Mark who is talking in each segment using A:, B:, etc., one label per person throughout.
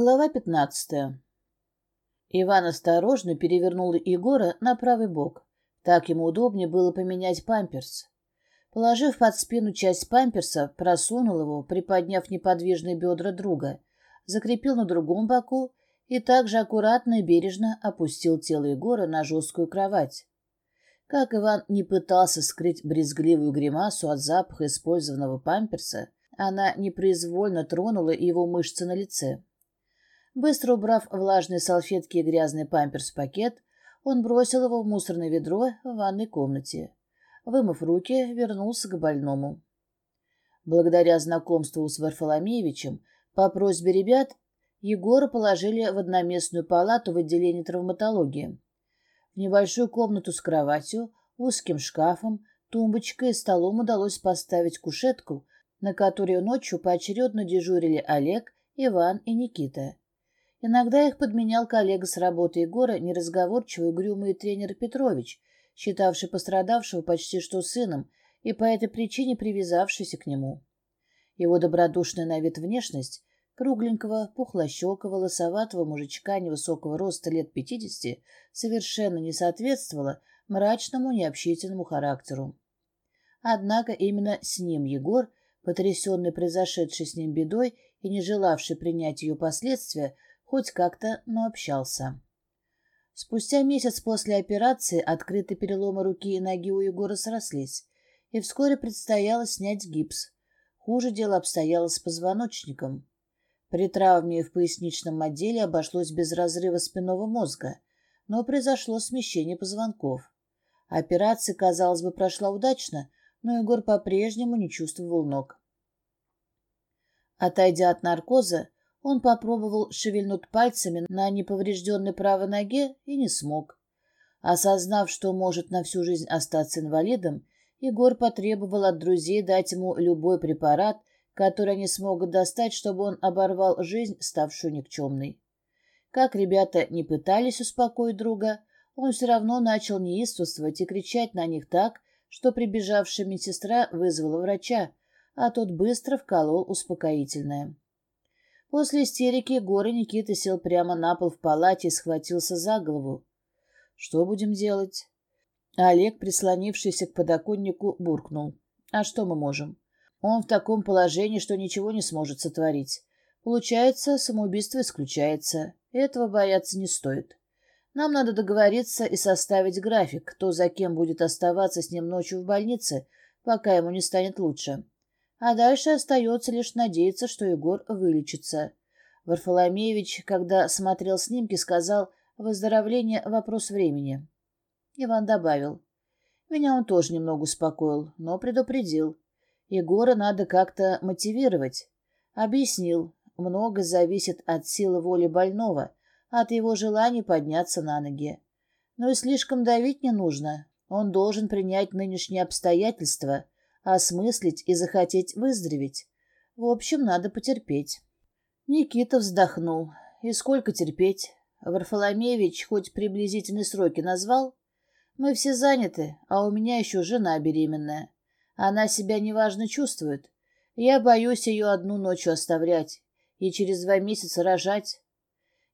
A: Глава 15. Иван осторожно перевернул Егора на правый бок. Так ему удобнее было поменять памперс. Положив под спину часть памперса, просунул его, приподняв неподвижные бедра друга, закрепил на другом боку и также аккуратно и бережно опустил тело Егора на жесткую кровать. Как Иван не пытался скрыть брезгливую гримасу от запаха использованного памперса, она непроизвольно тронула его мышцы на лице. Быстро убрав влажные салфетки и грязный памперс пакет, он бросил его в мусорное ведро в ванной комнате. Вымыв руки, вернулся к больному. Благодаря знакомству с Варфоломеевичем, по просьбе ребят, Егора положили в одноместную палату в отделении травматологии. В небольшую комнату с кроватью, узким шкафом, тумбочкой и столом удалось поставить кушетку, на которой ночью поочередно дежурили Олег, Иван и Никита. Иногда их подменял коллега с работы Егора, неразговорчивый, угрюмый тренер Петрович, считавший пострадавшего почти что сыном и по этой причине привязавшийся к нему. Его добродушная на вид внешность, кругленького, пухлощекого, лосоватого мужичка невысокого роста лет пятидесяти, совершенно не соответствовала мрачному, необщительному характеру. Однако именно с ним Егор, потрясенный произошедшей с ним бедой и не желавший принять ее последствия, хоть как-то, но общался. Спустя месяц после операции открытые переломы руки и ноги у Егора срослись, и вскоре предстояло снять гипс. Хуже дело обстояло с позвоночником. При травме в поясничном отделе обошлось без разрыва спинного мозга, но произошло смещение позвонков. Операция, казалось бы, прошла удачно, но Егор по-прежнему не чувствовал ног. Отойдя от наркоза, он попробовал шевельнуть пальцами на неповрежденной правой ноге и не смог. Осознав, что может на всю жизнь остаться инвалидом, Егор потребовал от друзей дать ему любой препарат, который они смогут достать, чтобы он оборвал жизнь, ставшую никчемной. Как ребята не пытались успокоить друга, он все равно начал неистовствовать и кричать на них так, что прибежавшая медсестра вызвала врача, а тот быстро вколол успокоительное. После истерики Гора Никита сел прямо на пол в палате и схватился за голову. «Что будем делать?» Олег, прислонившийся к подоконнику, буркнул. «А что мы можем?» «Он в таком положении, что ничего не сможет сотворить. Получается, самоубийство исключается. Этого бояться не стоит. Нам надо договориться и составить график, кто за кем будет оставаться с ним ночью в больнице, пока ему не станет лучше. А дальше остается лишь надеяться, что Егор вылечится. Варфоломеевич, когда смотрел снимки, сказал «Выздоровление – вопрос времени». Иван добавил. Меня он тоже немного успокоил, но предупредил. Егора надо как-то мотивировать. Объяснил, много зависит от силы воли больного, от его желания подняться на ноги. Но и слишком давить не нужно. Он должен принять нынешние обстоятельства – осмыслить и захотеть выздороветь. В общем, надо потерпеть. Никита вздохнул. И сколько терпеть? Варфоломеевич хоть приблизительные сроки назвал? Мы все заняты, а у меня еще жена беременная. Она себя неважно чувствует. Я боюсь ее одну ночью оставлять и через два месяца рожать.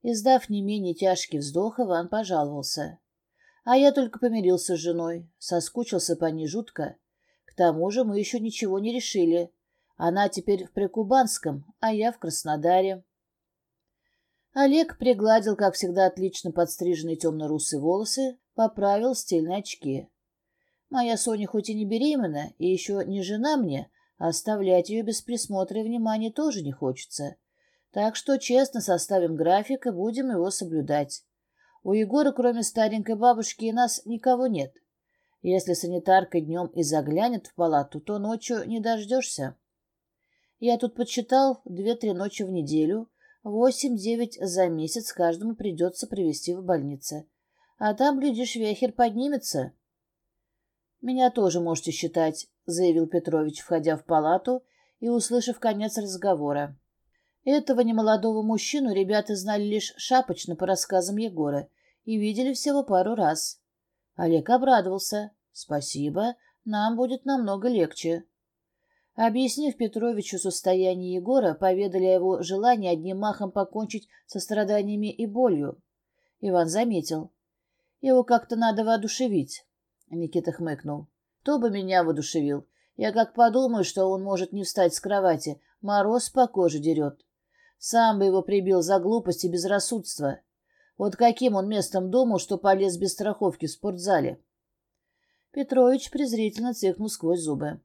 A: Издав не менее тяжкий вздох, Иван пожаловался. А я только помирился с женой, соскучился по ней жутко. К тому же мы еще ничего не решили. Она теперь в Прикубанском, а я в Краснодаре. Олег пригладил, как всегда, отлично подстриженные темно-русые волосы, поправил стильные очки. Моя Соня хоть и не беременна, и еще не жена мне, оставлять ее без присмотра и внимания тоже не хочется. Так что честно составим график и будем его соблюдать. У Егора, кроме старенькой бабушки, и нас никого нет. Если санитарка днем и заглянет в палату, то ночью не дождешься. Я тут подсчитал две-три ночи в неделю, восемь-девять за месяц каждому придется привести в больнице, А там, глядишь, вехер поднимется. «Меня тоже можете считать», — заявил Петрович, входя в палату и услышав конец разговора. Этого немолодого мужчину ребята знали лишь шапочно по рассказам Егора и видели всего пару раз. Олег обрадовался. «Спасибо, нам будет намного легче». Объяснив Петровичу состояние Егора, поведали о его желании одним махом покончить со страданиями и болью. Иван заметил. «Его как-то надо воодушевить», — Никита хмыкнул. «Кто бы меня воодушевил? Я как подумаю, что он может не встать с кровати. Мороз по коже дерет. Сам бы его прибил за глупость и безрассудство. Вот каким он местом думал, что полез без страховки в спортзале? Петрович презрительно цыкнул сквозь зубы.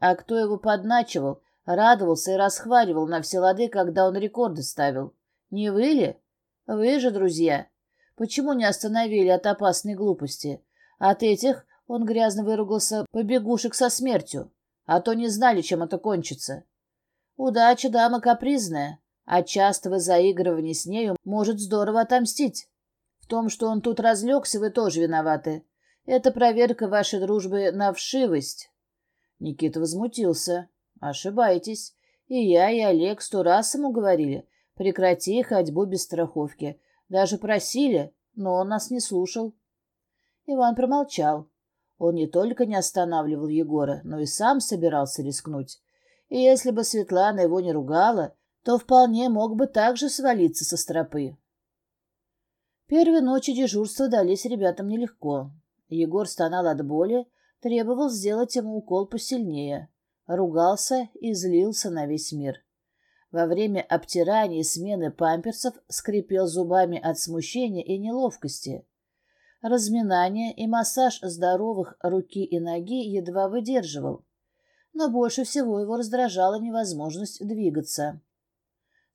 A: А кто его подначивал, радовался и расхваливал на все лады, когда он рекорды ставил? Не вы ли? Вы же, друзья. Почему не остановили от опасной глупости? От этих, он грязно выругался, побегушек со смертью. А то не знали, чем это кончится. Удача, дама капризная. А Отчаство заигрывание с нею может здорово отомстить. В том, что он тут разлегся, вы тоже виноваты. Это проверка вашей дружбы на вшивость. Никита возмутился. Ошибаетесь. И я, и Олег сто раз ему говорили. Прекрати ходьбу без страховки. Даже просили, но он нас не слушал. Иван промолчал. Он не только не останавливал Егора, но и сам собирался рискнуть. И если бы Светлана его не ругала, то вполне мог бы также свалиться со стропы. Первые ночи дежурства дались ребятам нелегко. Егор стонал от боли, требовал сделать ему укол посильнее, ругался и злился на весь мир. Во время обтирания и смены памперсов скрипел зубами от смущения и неловкости. Разминание и массаж здоровых руки и ноги едва выдерживал. Но больше всего его раздражала невозможность двигаться.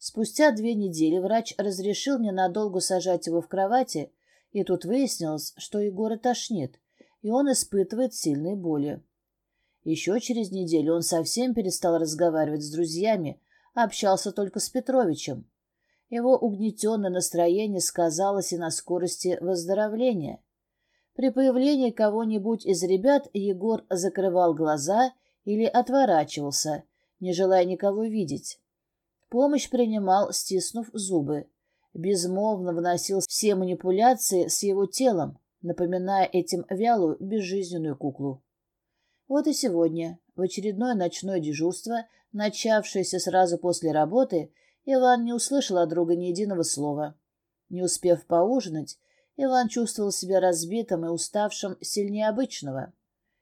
A: Спустя две недели врач разрешил мне надолго сажать его в кровати, и тут выяснилось, что Егора тошнит, и он испытывает сильные боли. Еще через неделю он совсем перестал разговаривать с друзьями, а общался только с Петровичем. Его угнетенное настроение сказалось и на скорости выздоровления. При появлении кого-нибудь из ребят Егор закрывал глаза или отворачивался, не желая никого видеть. Помощь принимал, стиснув зубы. Безмолвно вносил все манипуляции с его телом, напоминая этим вялую, безжизненную куклу. Вот и сегодня, в очередное ночное дежурство, начавшееся сразу после работы, Иван не услышал от друга ни единого слова. Не успев поужинать, Иван чувствовал себя разбитым и уставшим сильнее обычного.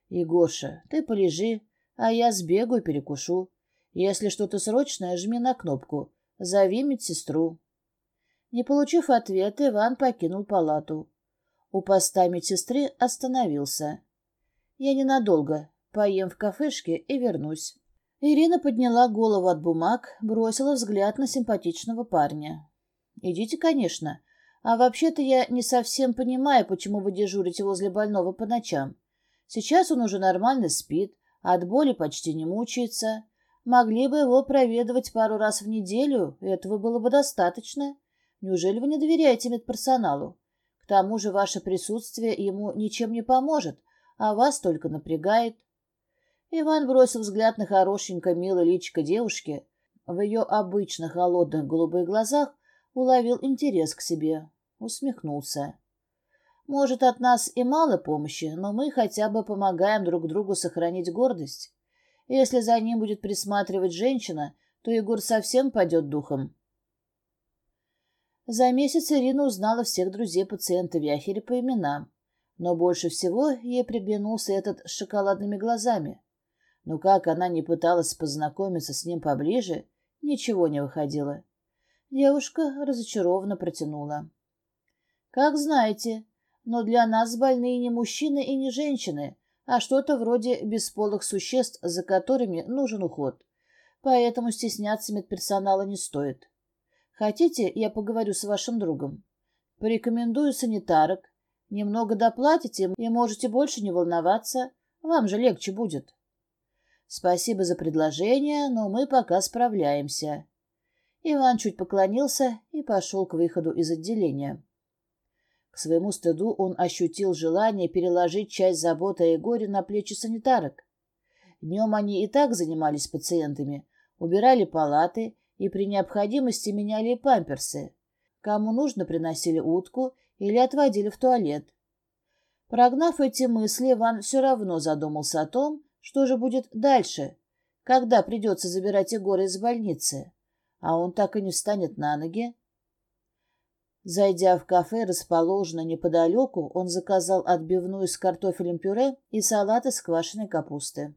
A: «Егоша, ты полежи, а я сбегаю перекушу. Если что-то срочное, жми на кнопку. Зови медсестру». Не получив ответа, Иван покинул палату. У поста медсестры остановился. «Я ненадолго. Поем в кафешке и вернусь». Ирина подняла голову от бумаг, бросила взгляд на симпатичного парня. «Идите, конечно. А вообще-то я не совсем понимаю, почему вы дежурите возле больного по ночам. Сейчас он уже нормально спит, от боли почти не мучается. Могли бы его проведывать пару раз в неделю, этого было бы достаточно. Неужели вы не доверяете медперсоналу? К тому же ваше присутствие ему ничем не поможет, а вас только напрягает. Иван бросил взгляд на хорошенькое милое личико девушки. В ее обычно холодных голубых глазах уловил интерес к Если за ним будет присматривать женщина, то Егор совсем пойдет духом. За месяц Ирина узнала всех друзей пациента Вяхеля по именам. Но больше всего ей приглянулся этот с шоколадными глазами. Но как она не пыталась познакомиться с ним поближе, ничего не выходило. Девушка разочарованно протянула. «Как знаете, но для нас больные не мужчины и не женщины, а что-то вроде бесполых существ, за которыми нужен уход. Поэтому стесняться медперсонала не стоит. Хотите, я поговорю с вашим другом? Порекомендую санитарок. Немного доплатите и можете больше не волноваться. Вам же легче будет. Спасибо за предложение, но мы пока справляемся. Иван чуть поклонился и пошел к выходу из отделения. К своему стыду он ощутил желание переложить часть заботы и горя на плечи санитарок. Днем они и так занимались пациентами, убирали палаты и при необходимости меняли памперсы. Кому нужно, приносили утку или отводили в туалет. Прогнав эти мысли, Ван все равно задумался о том, что же будет дальше, когда придется забирать Егора из больницы. А он так и не встанет на ноги, Зайдя в кафе, расположенное неподалеку, он заказал отбивную с картофелем пюре и салат из квашеной капусты.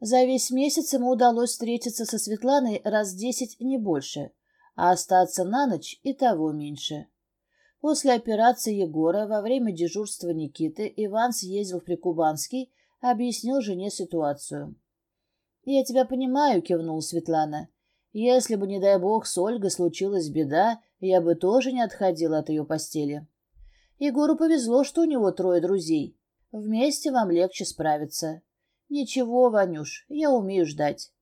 A: За весь месяц ему удалось встретиться со Светланой раз десять, не больше, а остаться на ночь и того меньше. После операции Егора во время дежурства Никиты Иван съездил в Прикубанский, объяснил жене ситуацию. «Я тебя понимаю», — кивнула Светлана. «Если бы, не дай бог, с Ольгой случилась беда, я бы тоже не отходила от ее постели. Егору повезло, что у него трое друзей. Вместе вам легче справиться. Ничего, Ванюш, я умею ждать.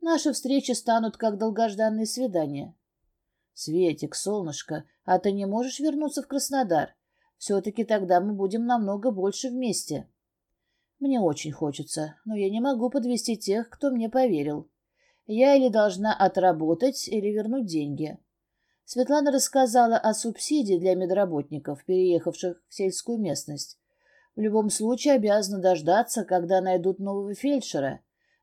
A: Наши встречи станут как долгожданные свидания. Светик, солнышко, а ты не можешь вернуться в Краснодар? Все-таки тогда мы будем намного больше вместе. Мне очень хочется, но я не могу подвести тех, кто мне поверил. Я или должна отработать, или вернуть деньги. Светлана рассказала о субсидии для медработников, переехавших в сельскую местность. В любом случае обязана дождаться, когда найдут нового фельдшера.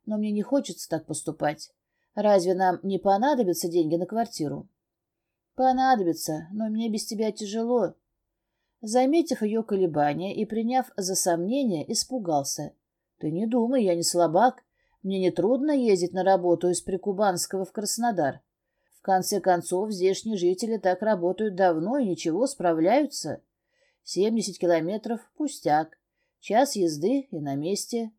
A: Но мне не хочется так поступать. Разве нам не понадобятся деньги на квартиру? Понадобится, но мне без тебя тяжело. Заметив ее колебания и приняв за сомнение, испугался. Ты не думай, я не слабак. Мне нетрудно ездить на работу из Прикубанского в Краснодар. В конце концов, здешние жители так работают давно и ничего, справляются. Семьдесят километров — пустяк. Час езды и на месте.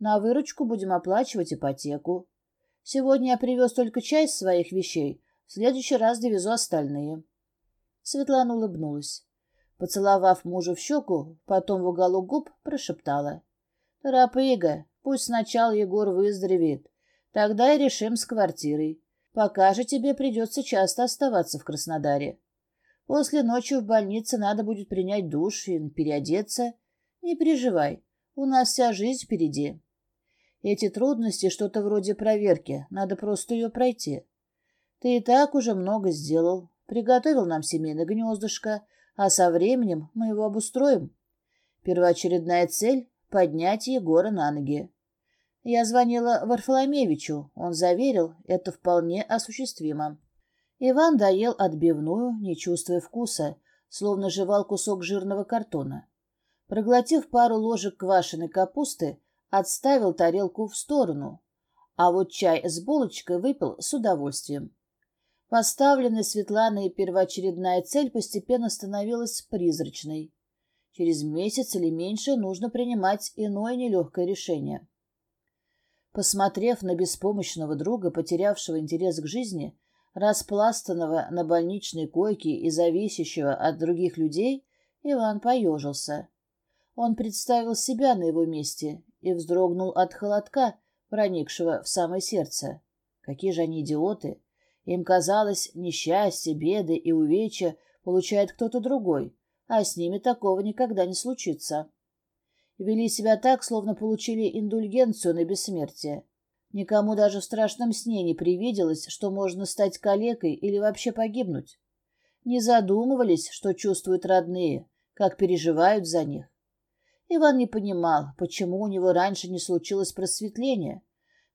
A: На выручку будем оплачивать ипотеку. Сегодня я привез только часть своих вещей, в следующий раз довезу остальные». Светлана улыбнулась. Поцеловав мужа в щеку, потом в уголок губ прошептала. «Торопыга, пусть сначала Егор выздоровеет, тогда и решим с квартирой. Пока же тебе придется часто оставаться в Краснодаре. После ночи в больнице надо будет принять душ и переодеться. Не переживай, у нас вся жизнь впереди». Эти трудности что-то вроде проверки, надо просто ее пройти. Ты и так уже много сделал, приготовил нам семейное гнездышко, а со временем мы его обустроим. Первоочередная цель — поднять Егора на ноги. Я звонила Варфоломевичу, он заверил, это вполне осуществимо. Иван доел отбивную, не чувствуя вкуса, словно жевал кусок жирного картона. Проглотив пару ложек квашеной капусты, отставил тарелку в сторону, а вот чай с булочкой выпил с удовольствием. Поставленная Светланой первоочередная цель постепенно становилась призрачной. Через месяц или меньше нужно принимать иное нелегкое решение. Посмотрев на беспомощного друга, потерявшего интерес к жизни, распластанного на больничной койке и зависящего от других людей, Иван поежился. Он представил себя на его месте и вздрогнул от холодка, проникшего в самое сердце. Какие же они идиоты! Им казалось, несчастье, беды и увечья получает кто-то другой, а с ними такого никогда не случится. Вели себя так, словно получили индульгенцию на бессмертие. Никому даже в страшном сне не привиделось, что можно стать калекой или вообще погибнуть. Не задумывались, что чувствуют родные, как переживают за них. Иван не понимал, почему у него раньше не случилось просветление,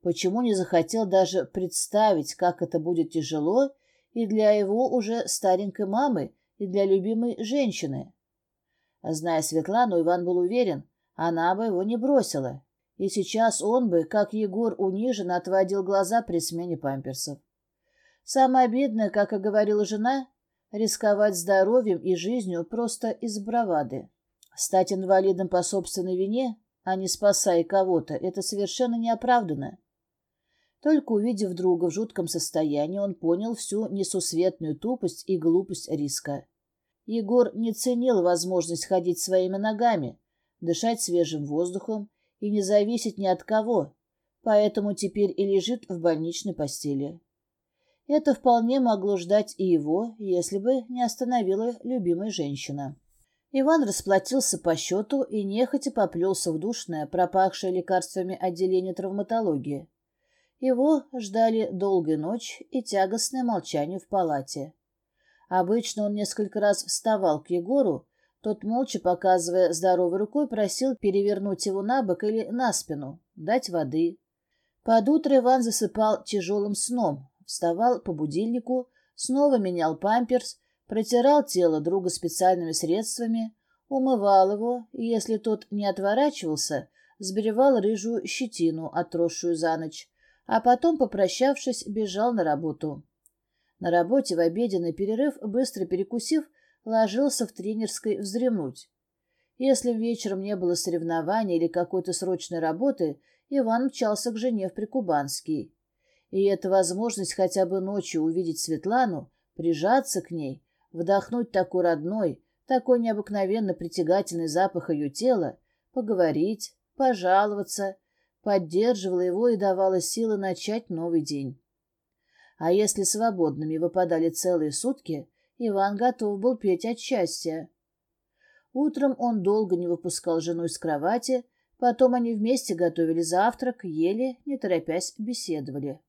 A: почему не захотел даже представить, как это будет тяжело и для его уже старенькой мамы, и для любимой женщины. Зная Светлану, Иван был уверен, она бы его не бросила. И сейчас он бы, как Егор униженно, отводил глаза при смене памперсов. Самое обидное, как и говорила жена, рисковать здоровьем и жизнью просто из бравады. Стать инвалидом по собственной вине, а не спасая кого-то, это совершенно неоправданно. Только увидев друга в жутком состоянии, он понял всю несусветную тупость и глупость риска. Егор не ценил возможность ходить своими ногами, дышать свежим воздухом и не зависеть ни от кого, поэтому теперь и лежит в больничной постели. Это вполне могло ждать и его, если бы не остановила любимая женщина. Иван расплатился по счету и нехотя поплелся в душное, пропахшее лекарствами отделение травматологии. Его ждали долгая ночь и тягостное молчание в палате. Обычно он несколько раз вставал к Егору, тот, молча показывая здоровой рукой, просил перевернуть его на бок или на спину, дать воды. Под утро Иван засыпал тяжелым сном, вставал по будильнику, снова менял памперс, протирал тело друга специальными средствами, умывал его, и если тот не отворачивался, сбривал рыжую щетину, отросшую за ночь, а потом, попрощавшись, бежал на работу. На работе в обеденный перерыв, быстро перекусив, ложился в тренерской взремнуть. Если вечером не было соревнований или какой-то срочной работы, Иван мчался к жене в Прикубанский. И эта возможность хотя бы ночью увидеть Светлану, прижаться к ней, вдохнуть такой родной, такой необыкновенно притягательный запах ее тела, поговорить, пожаловаться, поддерживала его и давала силы начать новый день. А если свободными выпадали целые сутки, Иван готов был петь от счастья. Утром он долго не выпускал жену из кровати, потом они вместе готовили завтрак, ели, не торопясь беседовали.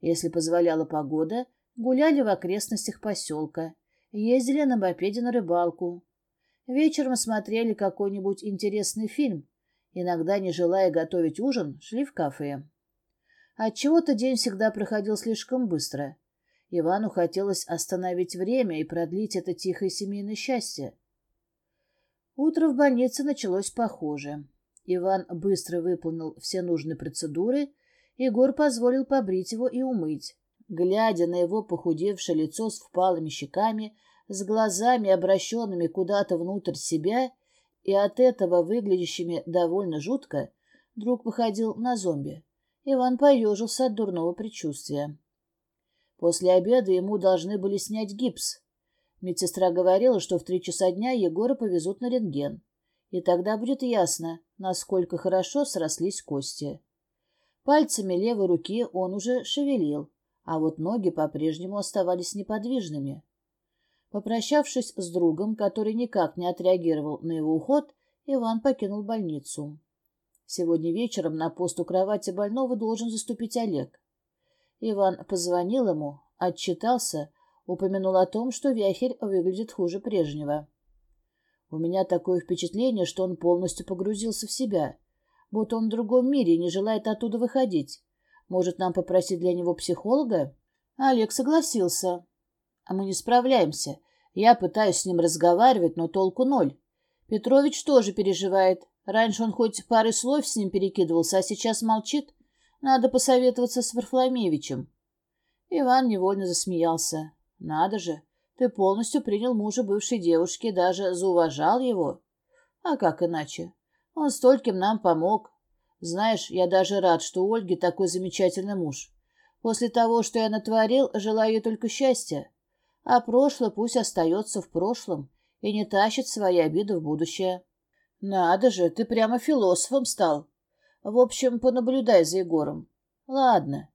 A: Если позволяла погода, гуляли в окрестностях поселка – ездили на мопеде на рыбалку. Вечером смотрели какой-нибудь интересный фильм. Иногда, не желая готовить ужин, шли в кафе. Отчего-то день всегда проходил слишком быстро. Ивану хотелось остановить время и продлить это тихое семейное счастье. Утро в больнице началось похоже. Иван быстро выполнил все нужные процедуры, Егор позволил побрить его и умыть глядя на его похудевшее лицо с впалыми щеками, с глазами, обращенными куда-то внутрь себя, и от этого выглядящими довольно жутко, друг походил на зомби. Иван поежился от дурного предчувствия. После обеда ему должны были снять гипс. Медсестра говорила, что в три часа дня Егора повезут на рентген. И тогда будет ясно, насколько хорошо срослись кости. Пальцами левой руки он уже шевелил а вот ноги по-прежнему оставались неподвижными. Попрощавшись с другом, который никак не отреагировал на его уход, Иван покинул больницу. Сегодня вечером на пост у кровати больного должен заступить Олег. Иван позвонил ему, отчитался, упомянул о том, что Вяхерь выглядит хуже прежнего. У меня такое впечатление, что он полностью погрузился в себя, будто он в другом мире и не желает оттуда выходить. Может, нам попросить для него психолога? Олег согласился. А мы не справляемся. Я пытаюсь с ним разговаривать, но толку ноль. Петрович тоже переживает. Раньше он хоть пары слов с ним перекидывался, а сейчас молчит. Надо посоветоваться с Варфломевичем. Иван невольно засмеялся. Надо же, ты полностью принял мужа бывшей девушки, даже зауважал его. А как иначе? Он стольким нам помог, знаешь, я даже рад, что у Ольги такой замечательный муж. После того, что я натворил, желаю ей только счастья. А прошлое пусть остается в прошлом и не тащит свои обиды в будущее. Надо же, ты прямо философом стал. В общем, понаблюдай за Егором. Ладно.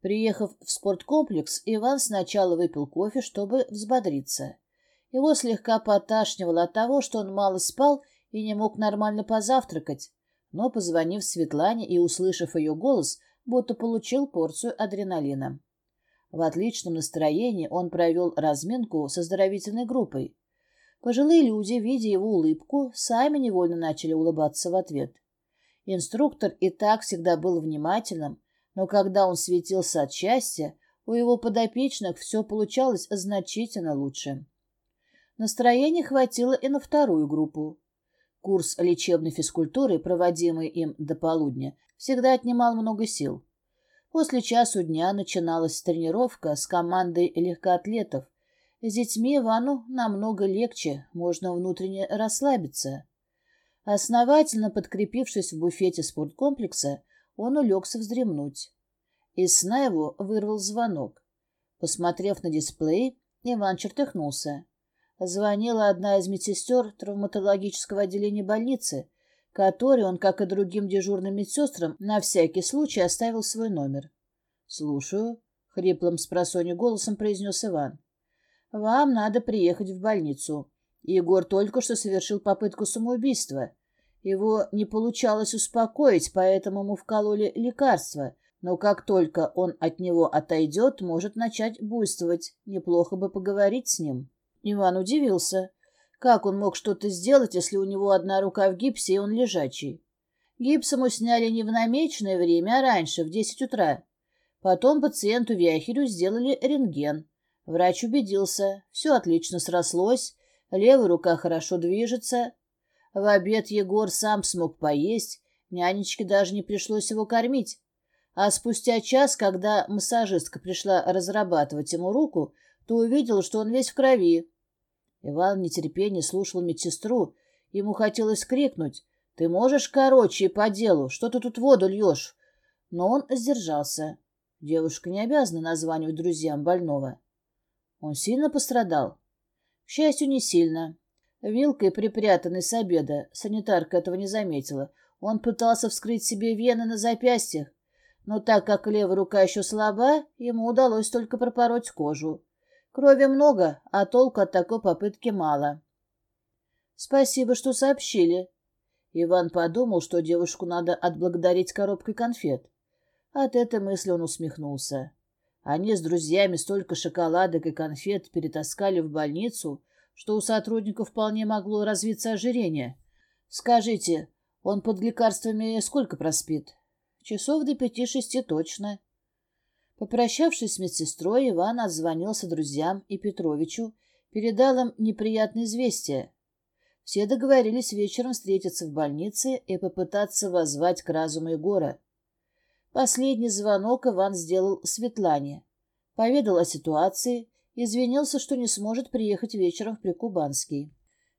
A: Приехав в спорткомплекс, Иван сначала выпил кофе, чтобы взбодриться. Его слегка поташнивало от того, что он мало спал и не мог нормально позавтракать но, позвонив Светлане и услышав ее голос, будто получил порцию адреналина. В отличном настроении он провел разминку со здоровительной группой. Пожилые люди, видя его улыбку, сами невольно начали улыбаться в ответ. Инструктор и так всегда был внимательным, но когда он светился от счастья, у его подопечных все получалось значительно лучше. Настроения хватило и на вторую группу. Курс лечебной физкультуры, проводимый им до полудня, всегда отнимал много сил. После часу дня начиналась тренировка с командой легкоатлетов. С детьми Ивану намного легче, можно внутренне расслабиться. Основательно подкрепившись в буфете спорткомплекса, он улегся вздремнуть. Из сна его вырвал звонок. Посмотрев на дисплей, Иван чертыхнулся звонила одна из медсестер травматологического отделения больницы, которой он, как и другим дежурным медсестрам, на всякий случай оставил свой номер. «Слушаю», — хриплым с голосом произнес Иван. «Вам надо приехать в больницу. Егор только что совершил попытку самоубийства. Его не получалось успокоить, поэтому ему вкололи лекарство, но как только он от него отойдет, может начать буйствовать. Неплохо бы поговорить с ним». Иван удивился. Как он мог что-то сделать, если у него одна рука в гипсе, и он лежачий? Гипс ему сняли не в намеченное время, а раньше, в 10 утра. Потом пациенту Вяхерю сделали рентген. Врач убедился, все отлично срослось, левая рука хорошо движется. В обед Егор сам смог поесть, нянечке даже не пришлось его кормить. А спустя час, когда массажистка пришла разрабатывать ему руку, ты увидел, что он весь в крови». Иван в нетерпении слушал медсестру. Ему хотелось крикнуть. «Ты можешь короче и по делу? Что ты тут воду льешь?» Но он сдержался. Девушка не обязана названивать друзьям больного. Он сильно пострадал? К счастью, не сильно. Вилкой, припрятанной с обеда, санитарка этого не заметила. Он пытался вскрыть себе вены на запястьях, но так как левая рука еще слаба, ему удалось только пропороть кожу. Крови много, а толку от такой попытки мало. Спасибо, что сообщили. Иван подумал, что девушку надо отблагодарить коробкой конфет. От этой мысли он усмехнулся. Они с друзьями столько шоколадок и конфет перетаскали в больницу, что у сотрудников вполне могло развиться ожирение. Скажите, он под лекарствами сколько проспит? Часов до пяти-шести точно. Попрощавшись с медсестрой, Иван отзвонился друзьям и Петровичу, передал им неприятное известие. Все договорились вечером встретиться в больнице и попытаться воззвать к разуму Егора. Последний звонок Иван сделал Светлане. Поведал о ситуации, извинился, что не сможет приехать вечером в Прикубанский.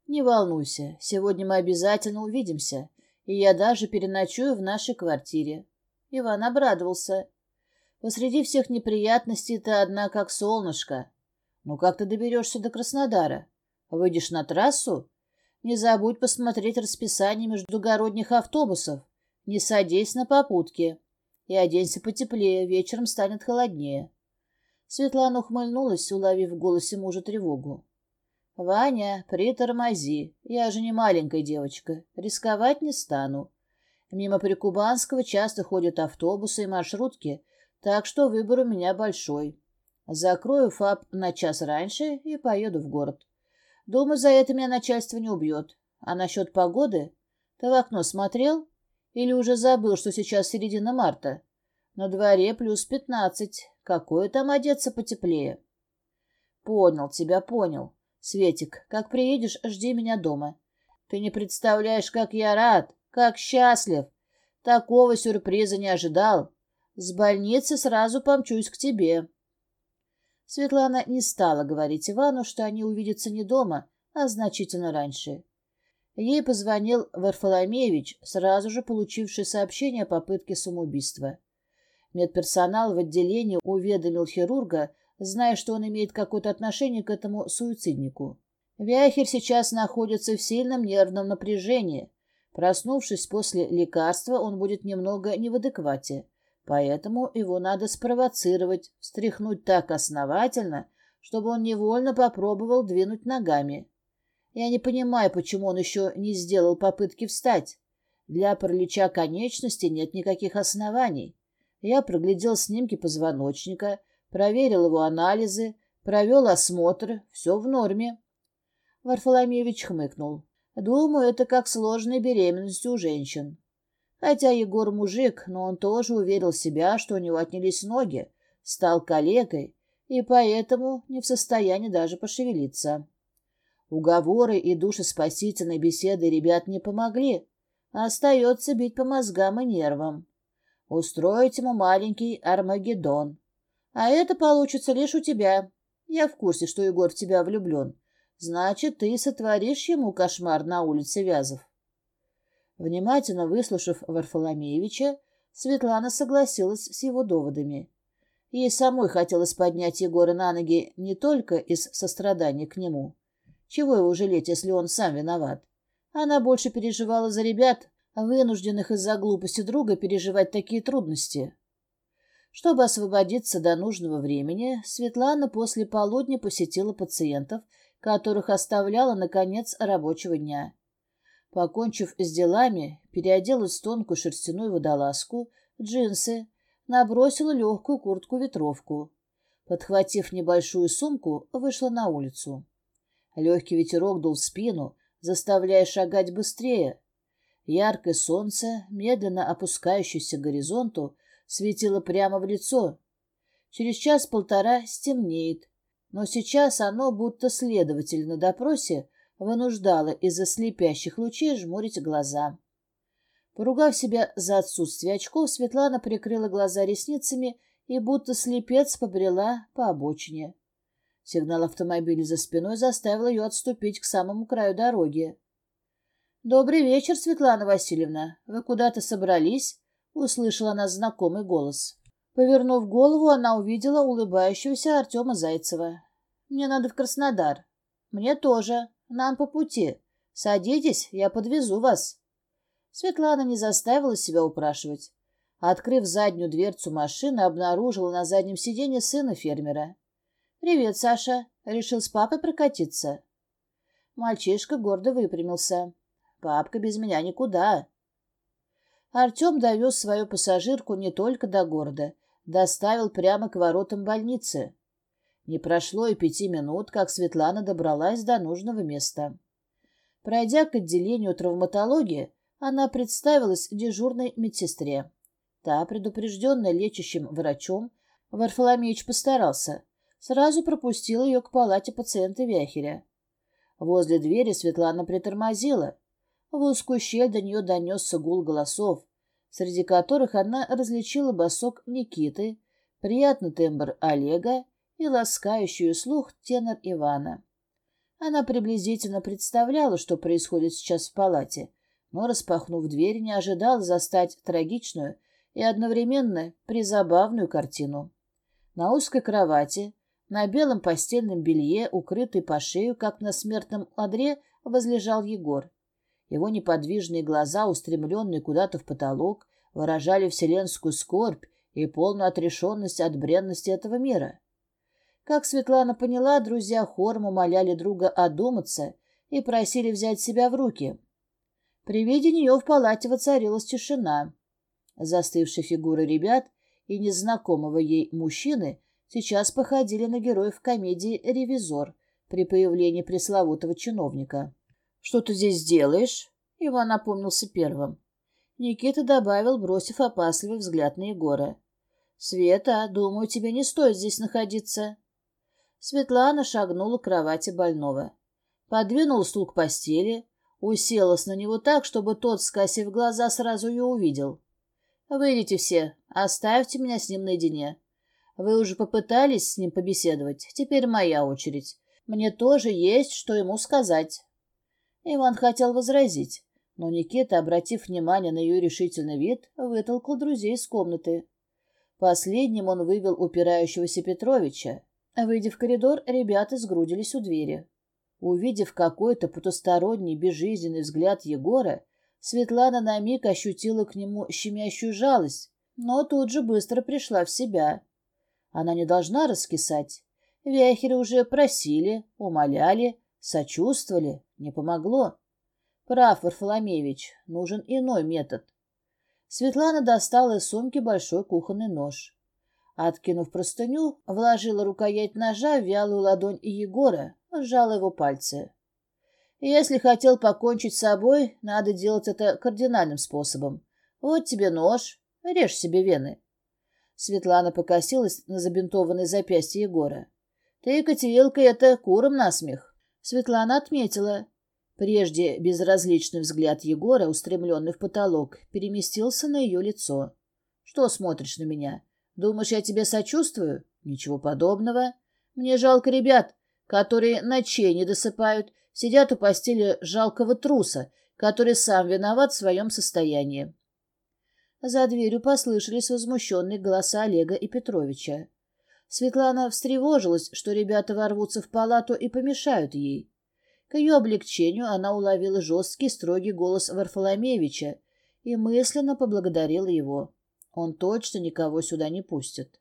A: «Не волнуйся, сегодня мы обязательно увидимся, и я даже переночую в нашей квартире». Иван обрадовался Посреди всех неприятностей ты одна как солнышко. Ну как ты доберешься до Краснодара? Выйдешь на трассу? Не забудь посмотреть расписание междугородних автобусов. Не садись на попутки. И оденься потеплее, вечером станет холоднее. Светлана ухмыльнулась, уловив в голосе мужа тревогу. «Ваня, притормози. Я же не маленькая девочка. Рисковать не стану. Мимо Прикубанского часто ходят автобусы и маршрутки — так что выбор у меня большой. Закрою ФАП на час раньше и поеду в город. Думаю, за это меня начальство не убьет. А насчет погоды? Ты в окно смотрел? Или уже забыл, что сейчас середина марта? На дворе плюс пятнадцать. Какое там одеться потеплее? Понял тебя, понял. Светик, как приедешь, жди меня дома. Ты не представляешь, как я рад, как счастлив. Такого сюрприза не ожидал. С больницы сразу помчусь к тебе. Светлана не стала говорить Ивану, что они увидятся не дома, а значительно раньше. Ей позвонил Варфоломеевич, сразу же получивший сообщение о попытке самоубийства. Медперсонал в отделении уведомил хирурга, зная, что он имеет какое-то отношение к этому суициднику. Вяхер сейчас находится в сильном нервном напряжении. Проснувшись после лекарства, он будет немного не в адеквате поэтому его надо спровоцировать, встряхнуть так основательно, чтобы он невольно попробовал двинуть ногами. Я не понимаю, почему он еще не сделал попытки встать. Для паралича конечности нет никаких оснований. Я проглядел снимки позвоночника, проверил его анализы, провел осмотр, все в норме. Варфоломеевич хмыкнул. Думаю, это как сложная беременность у женщин. Хотя Егор мужик, но он тоже уверил себя, что у него отнялись ноги, стал калекой и поэтому не в состоянии даже пошевелиться. Уговоры и душеспасительные беседы ребят не помогли, а остается бить по мозгам и нервам. Устроить ему маленький Армагеддон. А это получится лишь у тебя. Я в курсе, что Егор в тебя влюблен. Значит, ты сотворишь ему кошмар на улице Вязов. Внимательно выслушав Варфоломеевича, Светлана согласилась с его доводами. Ей самой хотелось поднять Егора на ноги не только из сострадания к нему. Чего его жалеть, если он сам виноват? Она больше переживала за ребят, вынужденных из-за глупости друга переживать такие трудности. Чтобы освободиться до нужного времени, Светлана после полудня посетила пациентов, которых оставляла на конец рабочего дня. Покончив с делами, переоделась в тонкую шерстяную водолазку, джинсы, набросила легкую куртку-ветровку. Подхватив небольшую сумку, вышла на улицу. Легкий ветерок дул в спину, заставляя шагать быстрее. Яркое солнце, медленно опускающееся к горизонту, светило прямо в лицо. Через час-полтора стемнеет, но сейчас оно будто следователь на допросе вынуждала из-за слепящих лучей жмурить глаза. Поругав себя за отсутствие очков, Светлана прикрыла глаза ресницами и будто слепец побрела по обочине. Сигнал автомобиля за спиной заставил ее отступить к самому краю дороги. «Добрый вечер, Светлана Васильевна. Вы куда-то собрались?» — услышала она знакомый голос. Повернув голову, она увидела улыбающегося Артема Зайцева. «Мне надо в Краснодар». «Мне тоже», нам по пути. Садитесь, я подвезу вас». Светлана не заставила себя упрашивать. Открыв заднюю дверцу машины, обнаружила на заднем сиденье сына фермера. «Привет, Саша. Решил с папой прокатиться?» Мальчишка гордо выпрямился. «Папка без меня никуда». Артем довез свою пассажирку не только до города, доставил прямо к воротам больницы. Не прошло и пяти минут, как Светлана добралась до нужного места. Пройдя к отделению травматологии, она представилась дежурной медсестре. Та, предупрежденная лечащим врачом, Варфоломеич постарался, сразу пропустил ее к палате пациента Вяхеря. Возле двери Светлана притормозила. В узкую щель до нее донесся гул голосов, среди которых она различила босок Никиты, приятный тембр Олега и ласкающую слух тенор Ивана. Она приблизительно представляла, что происходит сейчас в палате, но, распахнув дверь, не ожидала застать трагичную и одновременно призабавную картину. На узкой кровати, на белом постельном белье, укрытый по шею, как на смертном одре, возлежал Егор. Его неподвижные глаза, устремленные куда-то в потолок, выражали вселенскую скорбь и полную отрешенность от бренности этого мира. Как Светлана поняла, друзья хором умоляли друга одуматься и просили взять себя в руки. При виде нее в палате воцарилась тишина. Застывшие фигуры ребят и незнакомого ей мужчины сейчас походили на героев комедии «Ревизор» при появлении пресловутого чиновника. «Что ты здесь делаешь?» — Иван опомнился первым. Никита добавил, бросив опасливый взгляд на Егора. «Света, думаю, тебе не стоит здесь находиться». Светлана шагнула к кровати больного. Подвинула стул к постели, уселась на него так, чтобы тот, скосив глаза, сразу ее увидел. «Выйдите все, оставьте меня с ним наедине. Вы уже попытались с ним побеседовать, теперь моя очередь. Мне тоже есть, что ему сказать». Иван хотел возразить, но Никита, обратив внимание на ее решительный вид, вытолкал друзей из комнаты. Последним он вывел упирающегося Петровича. Выйдя в коридор, ребята сгрудились у двери. Увидев какой-то потусторонний, безжизненный взгляд Егора, Светлана на миг ощутила к нему щемящую жалость, но тут же быстро пришла в себя. Она не должна раскисать. Вяхеры уже просили, умоляли, сочувствовали, не помогло. Прав, Варфоломеевич, нужен иной метод. Светлана достала из сумки большой кухонный нож. Откинув простыню, вложила рукоять ножа в вялую ладонь Егора, сжала его пальцы. Если хотел покончить с собой, надо делать это кардинальным способом. Вот тебе нож, режь себе вены. Светлана покосилась на забинтованное запястье Егора. Тыкать вилкой — это куром насмех. Светлана отметила. Прежде безразличный взгляд Егора, устремленный в потолок, переместился на ее лицо. «Что смотришь на меня?» Думаешь, я тебе сочувствую? Ничего подобного. Мне жалко ребят, которые ночей не досыпают, сидят у постели жалкого труса, который сам виноват в своем состоянии. За дверью послышались возмущенные голоса Олега и Петровича. Светлана встревожилась, что ребята ворвутся в палату и помешают ей. К ее облегчению она уловила жесткий, строгий голос Варфоломеевича и мысленно поблагодарила его. Он точно никого сюда не пустит.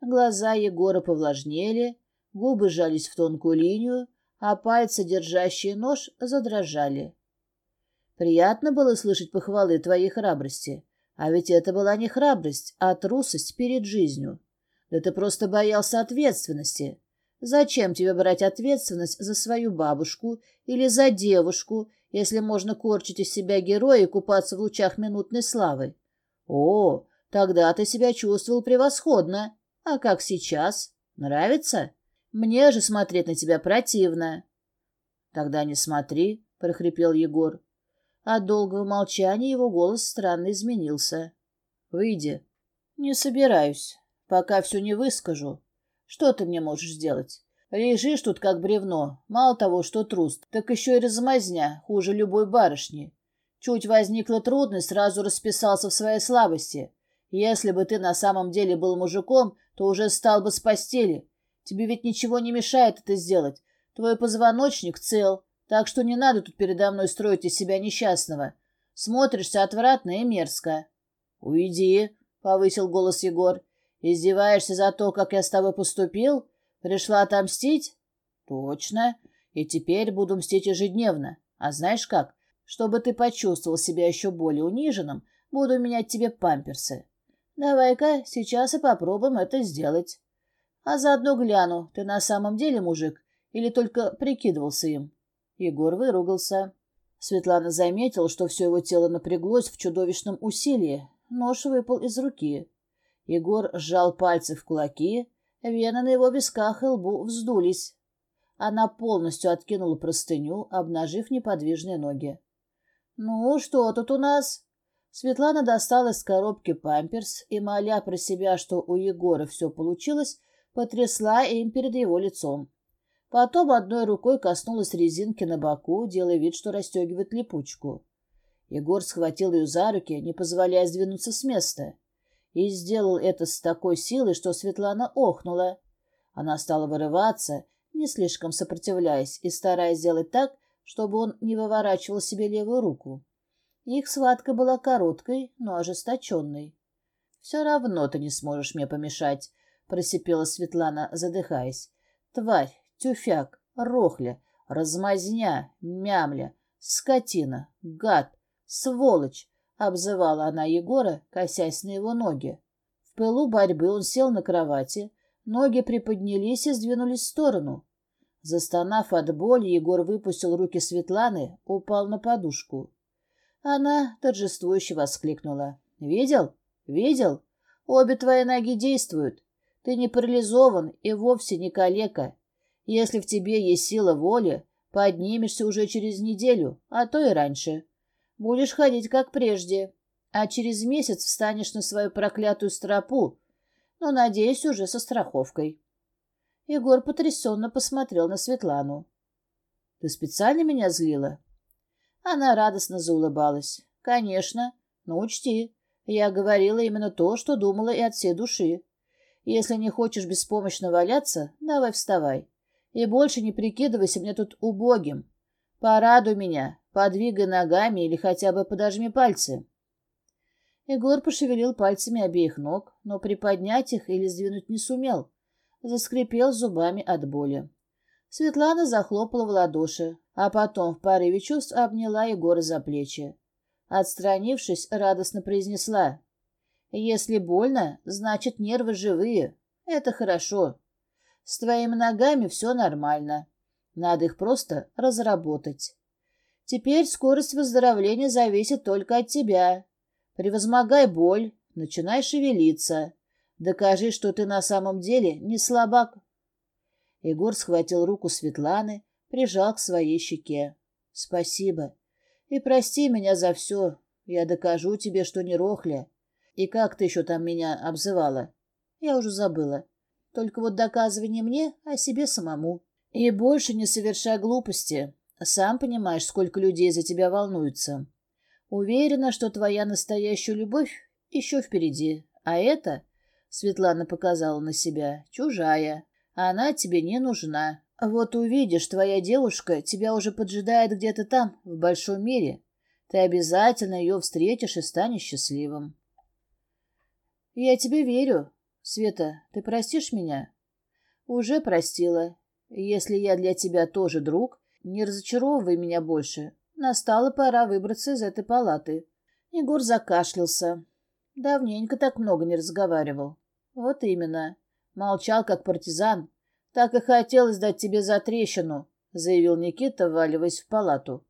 A: Глаза Егора повлажнели, губы сжались в тонкую линию, а пальцы, держащие нож, задрожали. Приятно было слышать похвалы твоей храбрости, а ведь это была не храбрость, а трусость перед жизнью. Да ты просто боялся ответственности. Зачем тебе брать ответственность за свою бабушку или за девушку, если можно корчить из себя героя и купаться в лучах минутной славы? О, Тогда ты себя чувствовал превосходно. А как сейчас? Нравится? Мне же смотреть на тебя противно. Тогда не смотри, — прохрипел Егор. От долгого молчания его голос странно изменился. Выйди. Не собираюсь, пока все не выскажу. Что ты мне можешь сделать? Лежишь тут как бревно, мало того, что трус, так еще и размазня, хуже любой барышни. Чуть возникла трудность, сразу расписался в своей слабости — если бы ты на самом деле был мужиком, то уже стал бы с постели. Тебе ведь ничего не мешает это сделать. Твой позвоночник цел, так что не надо тут передо мной строить из себя несчастного. Смотришься отвратно и мерзко». «Уйди», — повысил голос Егор. «Издеваешься за то, как я с тобой поступил? Пришла отомстить?» «Точно. И теперь буду мстить ежедневно. А знаешь как? Чтобы ты почувствовал себя еще более униженным, буду менять тебе памперсы». Давай-ка сейчас и попробуем это сделать. А заодно гляну, ты на самом деле мужик или только прикидывался им?» Егор выругался. Светлана заметила, что все его тело напряглось в чудовищном усилии. Нож выпал из руки. Егор сжал пальцы в кулаки, вены на его висках и лбу вздулись. Она полностью откинула простыню, обнажив неподвижные ноги. «Ну, что тут у нас?» Светлана достала из коробки памперс и, моля про себя, что у Егора все получилось, потрясла им перед его лицом. Потом одной рукой коснулась резинки на боку, делая вид, что расстегивает липучку. Егор схватил ее за руки, не позволяя сдвинуться с места. И сделал это с такой силой, что Светлана охнула. Она стала вырываться, не слишком сопротивляясь и стараясь сделать так, чтобы он не выворачивал себе левую руку. Их схватка была короткой, но ожесточенной. «Все равно ты не сможешь мне помешать», — просипела Светлана, задыхаясь. «Тварь, тюфяк, рохля, размазня, мямля, скотина, гад, сволочь!» — обзывала она Егора, косясь на его ноги. В пылу борьбы он сел на кровати, ноги приподнялись и сдвинулись в сторону. Застонав от боли, Егор выпустил руки Светланы, упал на подушку. Она торжествующе воскликнула. «Видел? Видел? Обе твои ноги действуют. Ты не парализован и вовсе не калека. Если в тебе есть сила воли, поднимешься уже через неделю, а то и раньше. Будешь ходить, как прежде, а через месяц встанешь на свою проклятую стропу, но, ну, надеюсь, уже со страховкой». Егор потрясенно посмотрел на Светлану. «Ты специально меня злила?» Она радостно заулыбалась. «Конечно, но учти, я говорила именно то, что думала и от всей души. Если не хочешь беспомощно валяться, давай вставай. И больше не прикидывайся мне тут убогим. Порадуй меня, подвигай ногами или хотя бы подожми пальцы». Егор пошевелил пальцами обеих ног, но приподнять их или сдвинуть не сумел. Заскрипел зубами от боли. Светлана захлопала в ладоши а потом в порыве чувств обняла Егора за плечи. Отстранившись, радостно произнесла. «Если больно, значит, нервы живые. Это хорошо. С твоими ногами все нормально. Надо их просто разработать. Теперь скорость выздоровления зависит только от тебя. Превозмогай боль, начинай шевелиться. Докажи, что ты на самом деле не слабак». Егор схватил руку Светланы, прижал к своей щеке. «Спасибо. И прости меня за все. Я докажу тебе, что не рохля. И как ты еще там меня обзывала? Я уже забыла. Только вот доказывай не мне, а себе самому. И больше не совершай глупости. Сам понимаешь, сколько людей за тебя волнуются Уверена, что твоя настоящая любовь еще впереди. А это...» Светлана показала на себя. «Чужая. Она тебе не нужна. «Вот увидишь, твоя девушка тебя уже поджидает где-то там, в большом мире. Ты обязательно ее встретишь и станешь счастливым». «Я тебе верю. Света, ты простишь меня?» «Уже простила. Если я для тебя тоже друг, не разочаровывай меня больше. Настала пора выбраться из этой палаты». Егор закашлялся. Давненько так много не разговаривал. «Вот именно. Молчал, как партизан, так и хотелось дать тебе за трещину, заявил Никита, валиваясь в палату.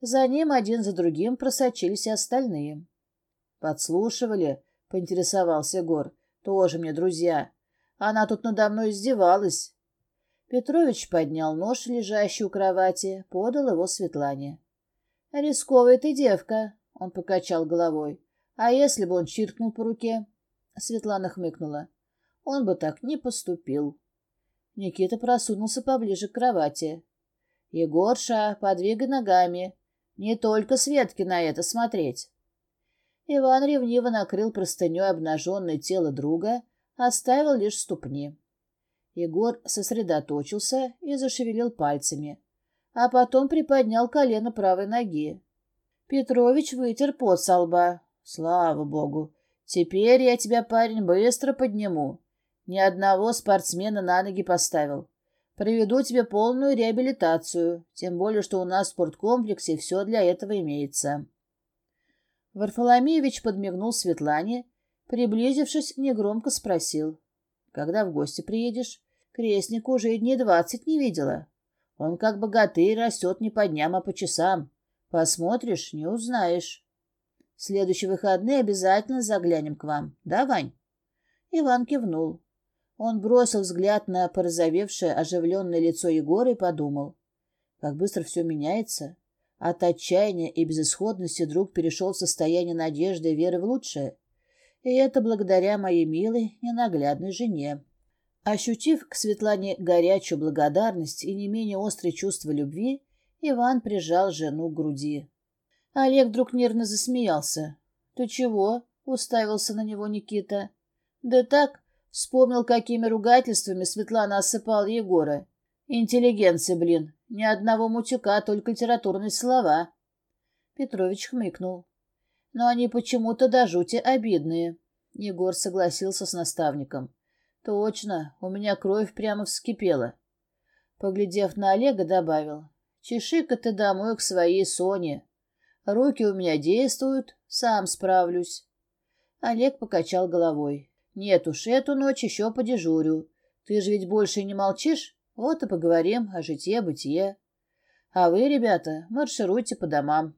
A: За ним один за другим просочились и остальные. Подслушивали, поинтересовался Гор. Тоже мне друзья. Она тут надо мной издевалась. Петрович поднял нож, лежащий у кровати, подал его Светлане. «Рисковая ты девка», — он покачал головой. «А если бы он чиркнул по руке?» Светлана хмыкнула. «Он бы так не поступил». Никита просунулся поближе к кровати. Егорша, подвигай ногами. Не только Светке на это смотреть. Иван ревниво накрыл простыней обнаженное тело друга, оставил лишь ступни. Егор сосредоточился и зашевелил пальцами, а потом приподнял колено правой ноги. Петрович вытер пот со лба. «Слава богу! Теперь я тебя, парень, быстро подниму!» ни одного спортсмена на ноги поставил. Приведу тебе полную реабилитацию, тем более, что у нас в спорткомплексе все для этого имеется». Варфоломеевич подмигнул Светлане, приблизившись, негромко спросил. «Когда в гости приедешь?» Крестника уже дней двадцать не видела. Он как богатырь растет не по дням, а по часам. Посмотришь — не узнаешь. В следующие выходные обязательно заглянем к вам, да, Вань?» Иван кивнул. Он бросил взгляд на порозовевшее оживленное лицо Егора и подумал, как быстро все меняется. От отчаяния и безысходности друг перешел в состояние надежды и веры в лучшее. И это благодаря моей милой, ненаглядной жене. Ощутив к Светлане горячую благодарность и не менее острое чувство любви, Иван прижал жену к груди. Олег вдруг нервно засмеялся. «Ты чего?» — уставился на него Никита. «Да так, Вспомнил, какими ругательствами Светлана осыпала Егора. Интеллигенция, блин. Ни одного мутюка, а только литературные слова. Петрович хмыкнул. Но они почему-то до жути обидные. Егор согласился с наставником. Точно, у меня кровь прямо вскипела. Поглядев на Олега, добавил. Чеши-ка ты домой к своей Соне. Руки у меня действуют, сам справлюсь. Олег покачал головой. Нет, уж эту ночь еще подежурю. Ты же ведь больше не молчишь? Вот и поговорим о житье-бытие. А вы, ребята, маршируйте по домам.